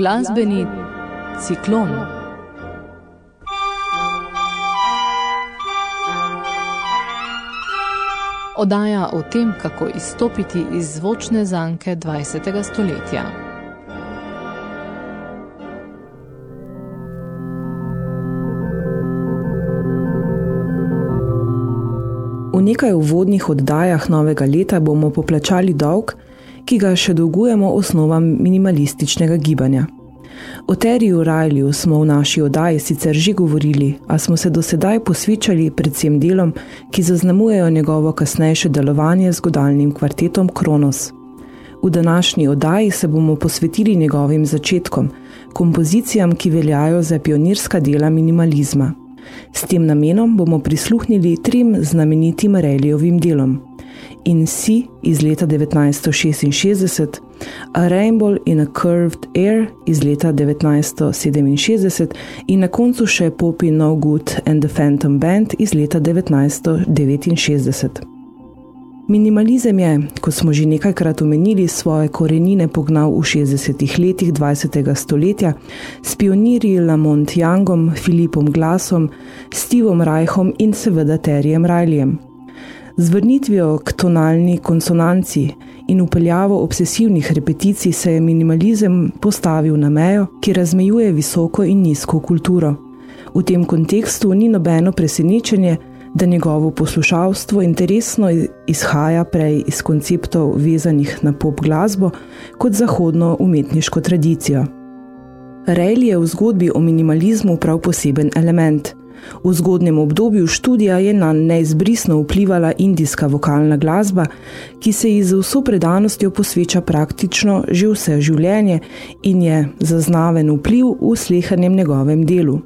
Glasbeni ciklon. Odaja o tem, kako izstopiti iz zvočne zanke 20. stoletja. V nekaj uvodnih oddajah novega leta bomo poplačali dolg, ki ga še dolgujemo osnovam minimalističnega gibanja. O Teriju Rajlju smo v naši oddaji sicer že govorili, a smo se do sedaj posvečali predvsem delom, ki zaznamujejo njegovo kasnejše delovanje z godalnim kvartetom Kronos. V današnji oddaji se bomo posvetili njegovim začetkom, kompozicijam, ki veljajo za pionirska dela minimalizma. S tem namenom bomo prisluhnili trim znamenitim Rejljovim delom. In Si iz leta 1966, A Rainbow in a Curved Air iz leta 1967 in na koncu še Poppy No Good and the Phantom Band iz leta 1969. Minimalizem je, kot smo že nekajkrat omenili, svoje korenine pognal v 60-ih letih 20. stoletja s pionirji Lamont Youngom, Filipom Glasom, Stevom Reichom in seveda Terijem Rajljem. Z vrnitvijo k tonalni konsonanci in upeljavo obsesivnih repeticij se je minimalizem postavil na mejo, ki razmejuje visoko in nizko kulturo. V tem kontekstu ni nobeno presenečenje, da njegovo poslušalstvo interesno izhaja prej iz konceptov vezanih na pop glasbo kot zahodno umetniško tradicijo. Rejl je v zgodbi o minimalizmu prav poseben element. V zgodnem obdobju študija je na neizbrisno vplivala indijska vokalna glasba, ki se ji z vso predanostjo posveča praktično že vse življenje in je zaznaven vpliv v slehanem njegovem delu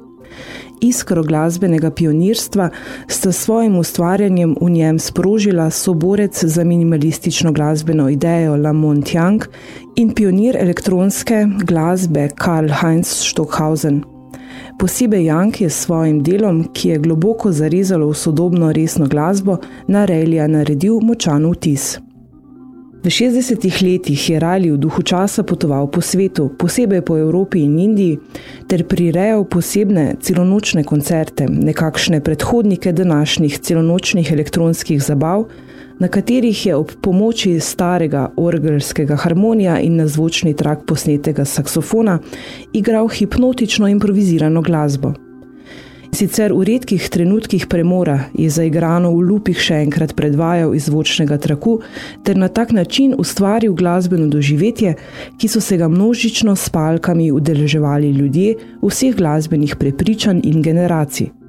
iskro glasbenega pionirstva, sta svojim ustvarjanjem v njem sprožila soborec za minimalistično glasbeno idejo Lamont Young in pionir elektronske glasbe Karl Heinz Stockhausen. Posebej Young je s svojim delom, ki je globoko zarezalo v sodobno resno glasbo, na Relija naredil močan vtis. V 60-ih letih je Rali v duhu časa potoval po svetu, posebej po Evropi in Indiji, ter prirejal posebne celonočne koncerte, nekakšne predhodnike današnjih celonočnih elektronskih zabav, na katerih je ob pomoči starega orgelskega harmonija in na zvočni trak posnetega saksofona igral hipnotično improvizirano glasbo. Sicer v redkih trenutkih premora je zaigrano v lupih še enkrat predvajal iz zvočnega traku ter na tak način ustvaril glasbeno doživetje, ki so se ga množično s palkami udeleževali ljudje vseh glasbenih prepričanj in generacij.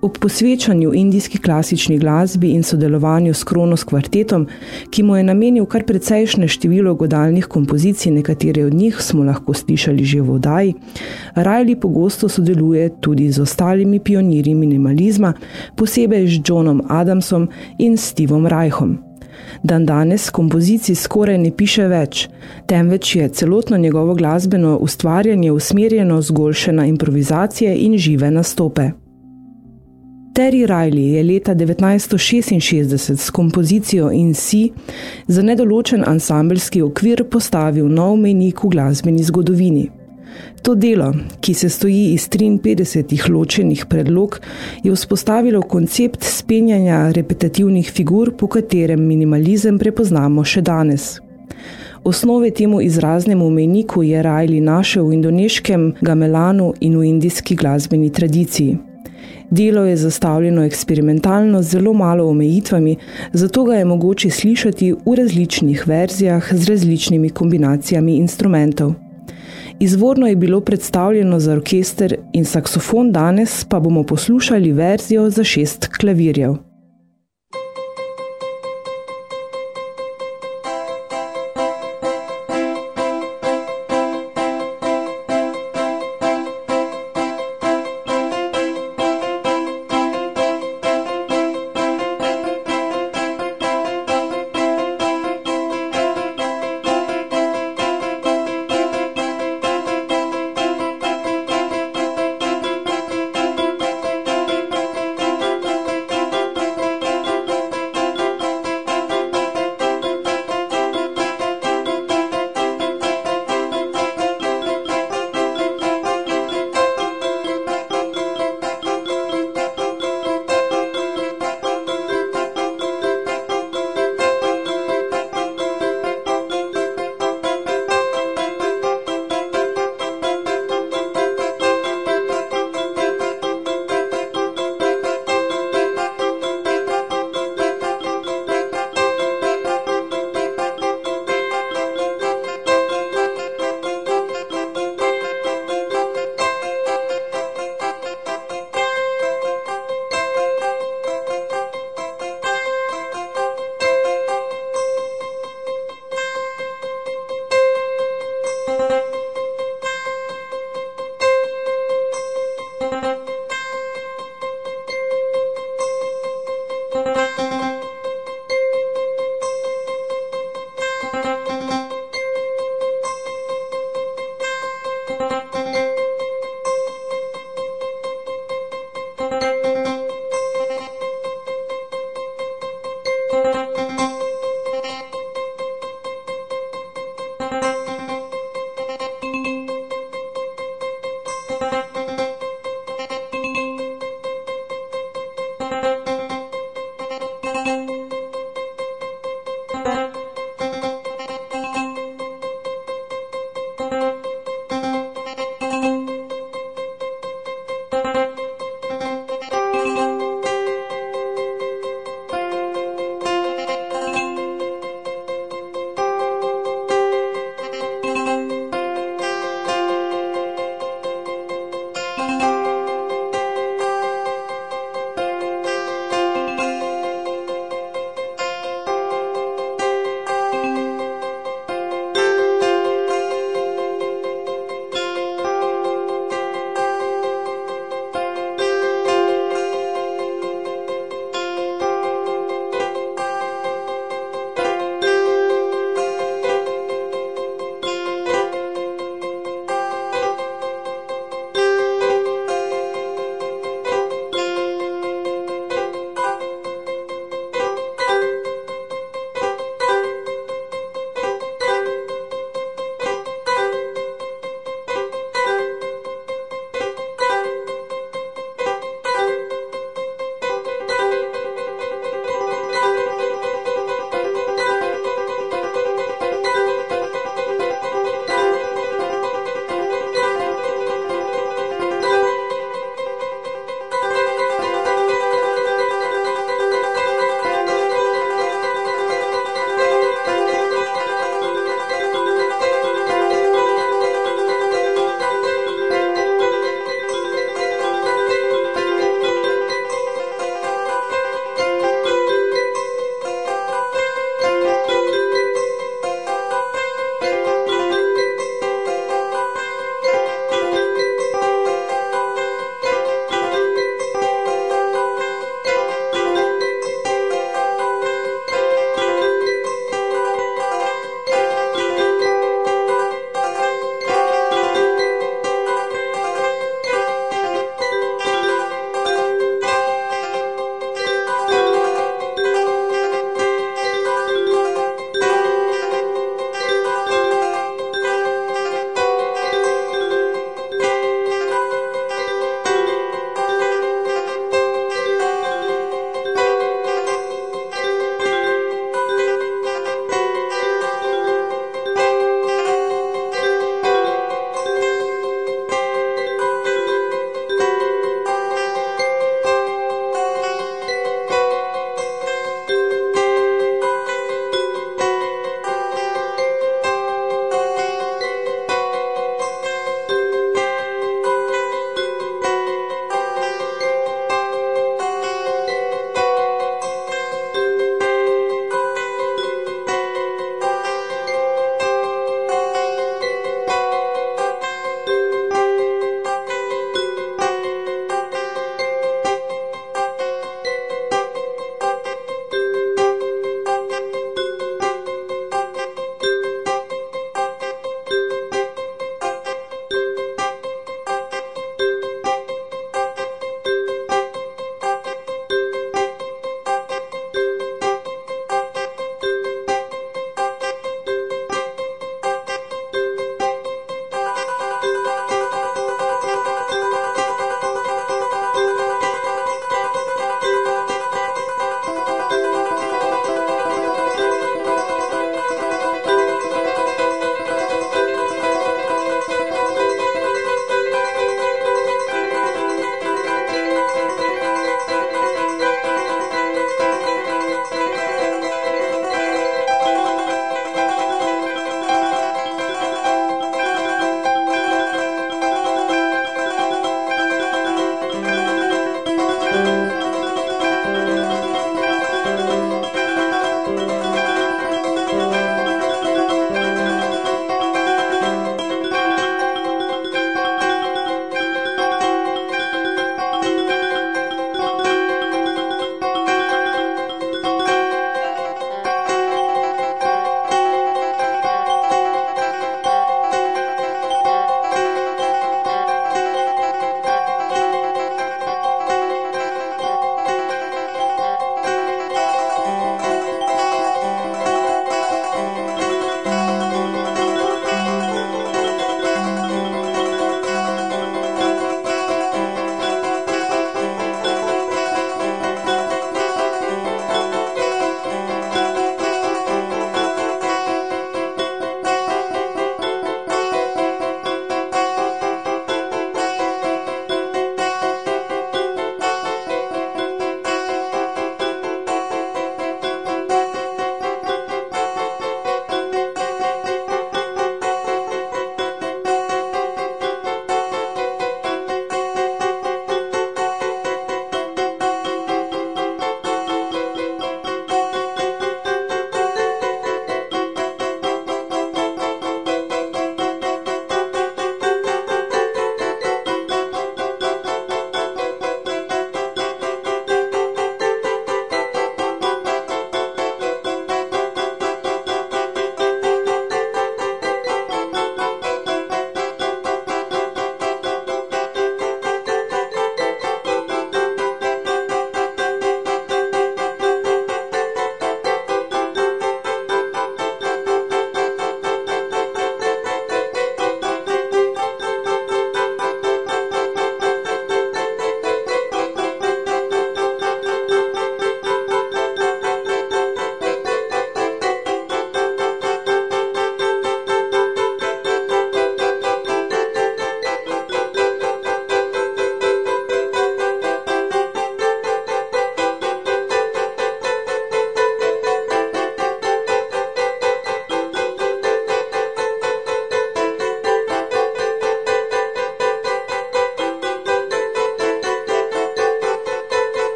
Ob posvečanju indijski klasični glasbi in sodelovanju s Kronos kvartetom, ki mu je namenil kar precejšnje število godalnih kompozicij, nekatere od njih smo lahko slišali že v oddaji, Riley pogosto sodeluje tudi z ostalimi pionirji minimalizma, posebej z Johnom Adamsom in Stevom Reichom. Dan danes kompozicij skoraj ne piše več, temveč je celotno njegovo glasbeno ustvarjanje usmerjeno zgolj še na improvizacije in žive nastope. Terry Riley je leta 1966 s kompozicijo In Si za nedoločen ansambelski okvir postavil nov menik v glasbeni zgodovini. To delo, ki se stoji iz 53 ločenih predlog, je vzpostavilo koncept spenjanja repetitivnih figur, po katerem minimalizem prepoznamo še danes. Osnove temu izraznemu meniku je Riley našel v indoneškem gamelanu in v indijski glasbeni tradiciji. Delo je zastavljeno eksperimentalno z zelo malo omejitvami, zato ga je mogoče slišati v različnih verzijah z različnimi kombinacijami instrumentov. Izvorno je bilo predstavljeno za orkester in saksofon, danes pa bomo poslušali verzijo za šest klavirjev.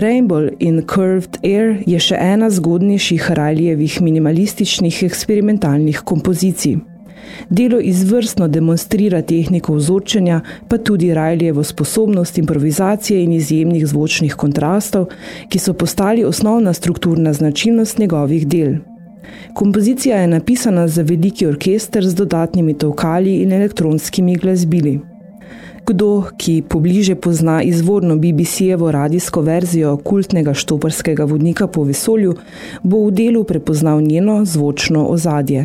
Rainbow in Curved Air je še ena zgodnejših Rajljevih minimalističnih eksperimentalnih kompozicij. Delo izvrstno demonstrira tehniko vzorčenja, pa tudi Rajljevo sposobnost improvizacije in izjemnih zvočnih kontrastov, ki so postali osnovna strukturna značilnost njegovih del. Kompozicija je napisana za veliki orkester z dodatnimi tovkali in elektronskimi glasbili. Kdo, ki pobliže pozna izvorno BBC-jevo radijsko verzijo kultnega štoparskega vodnika po vesolju, bo v delu prepoznal njeno zvočno ozadje.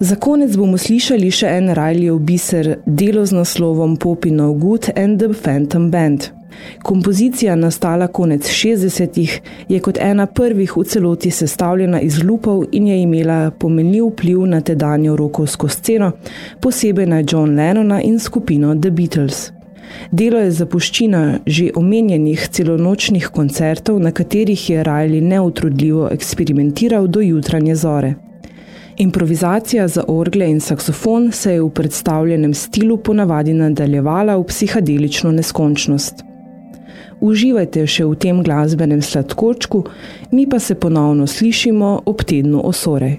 Za konec bomo slišali še en Rajljev biser delo z naslovom Poppy No Good and the Phantom Band. Kompozicija, nastala konec 60-ih, je kot ena prvih v celoti sestavljena iz lupov in je imela pomenljiv vpliv na tedanjo rokovsko sceno, posebej na John Lennona in skupino The Beatles. Delo je zapuščina že omenjenih celonočnih koncertov, na katerih je Riley neutrudljivo eksperimentiral do jutranje zore. Improvizacija za orgle in saksofon se je v predstavljenem stilu ponavadi nadaljevala v psihadelično neskončnost uživajte še v tem glasbenem sladkočku, mi pa se ponovno slišimo ob tednu osorej.